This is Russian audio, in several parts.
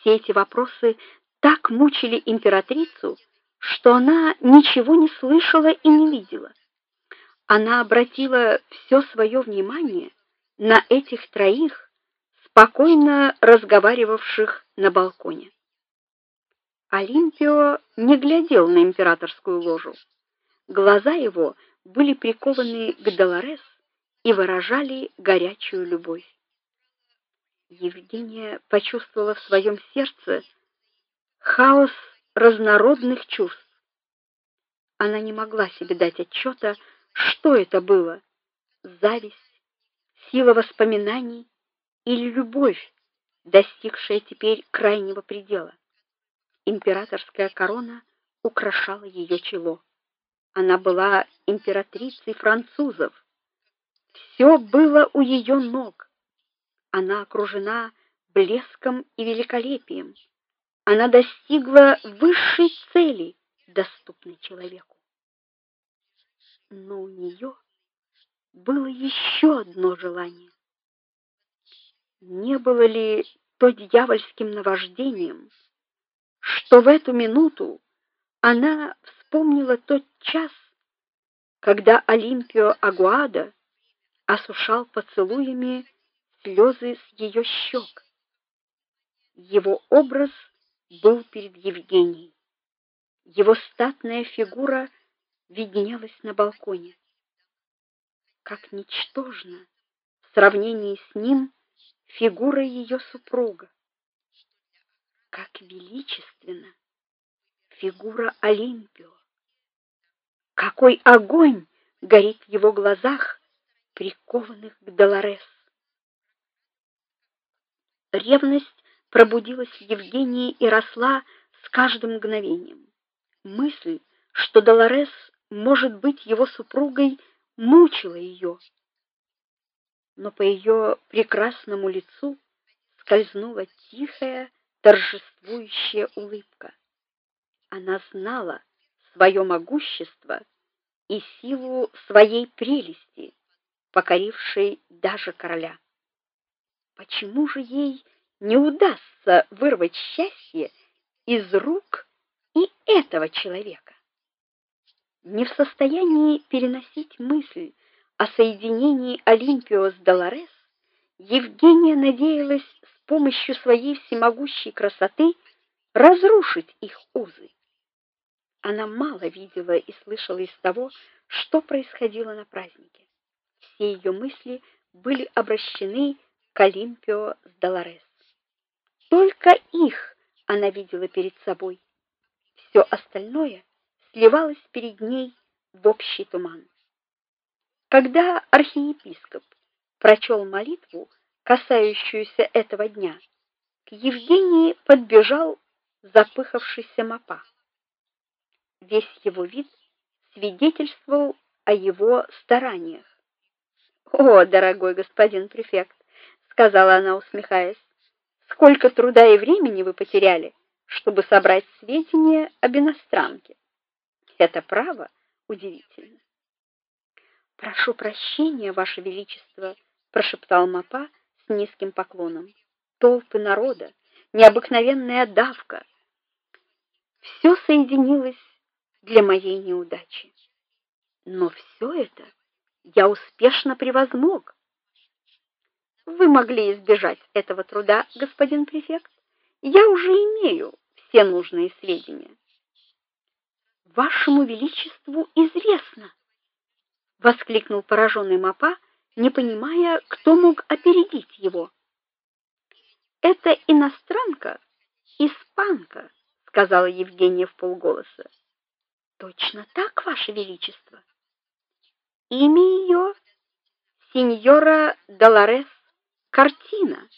Все эти вопросы так мучили императрицу, что она ничего не слышала и не видела. Она обратила все свое внимание на этих троих, спокойно разговаривавших на балконе. Олимпио не глядел на императорскую ложу. Глаза его были прикованы к Долорес и выражали горячую любовь. Евгения почувствовала в своем сердце хаос разнородных чувств. Она не могла себе дать отчета, что это было: зависть, сила воспоминаний или любовь, достигшая теперь крайнего предела. Императорская корона украшала ее чело. Она была императрицей французов. Все было у ее ног. Она окружена блеском и великолепием. Она достигла высшей цели, доступной человеку. Но у нее было еще одно желание. Не было ли то дьявольским наваждением, что в эту минуту она вспомнила тот час, когда Олимпио Агуада осушал поцелуями слезы с ее щек. Его образ был перед Евгенией. Его статная фигура виднелась на балконе. Как ничтожна в сравнении с ним фигура ее супруга. Как величественна фигура Олимпио. Какой огонь горит в его глазах, прикованных к Долорес. Ревность пробудилась в Евгении и росла с каждым мгновением. Мысль, что Долорес может быть его супругой, мучила ее. Но по ее прекрасному лицу скользнула тихая, торжествующая улыбка. Она знала свое могущество и силу своей прелести, покорившей даже короля. Почему же ей не удастся вырвать счастье из рук и этого человека? Не в состоянии переносить мысль о соединении Олимпио с Долорес, Евгения надеялась с помощью своей всемогущей красоты разрушить их узы. Она мало видела и слышала из того, что происходило на празднике. Все ее мысли были обращены к Олимпио с Долорес. Только их она видела перед собой. Все остальное сливалось перед ней в общий туман. Когда архиепископ прочел молитву, касающуюся этого дня, к Евгении подбежал запыхавшийся Мапа. Весь его вид свидетельствовал о его стараниях. "О, дорогой господин префект", сказала она, усмехаясь. "Сколько труда и времени вы потеряли, чтобы собрать сведения об иностранке. Это право удивительно". "Прошу прощения, ваше величество", прошептал Мапа с низким поклоном. "Толпы народа, необыкновенная давка. Все соединилось для моей неудачи. Но все это я успешно превозмог. Вы могли избежать этого труда, господин префект. Я уже имею все нужные сведения. Вашему величеству известно, воскликнул пораженный Мапа, не понимая, кто мог опередить его. Это иностранка, испанка, сказала Евгения вполголоса. Точно так, ваше величество. Имя ее сеньора Долорес Картина.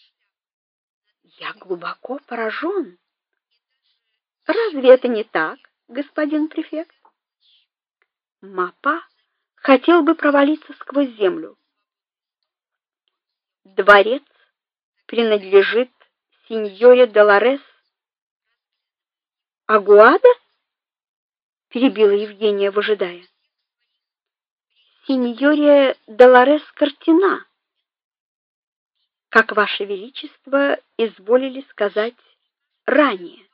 Я глубоко поражен. Разве это не так, господин префект? Мапа хотел бы провалиться сквозь землю. Дворец принадлежит сеньоре Долорес Агуада? перебила Евгения, выжидая. Синьоре Долорес Картина. Как ваше величество изволили сказать ранее.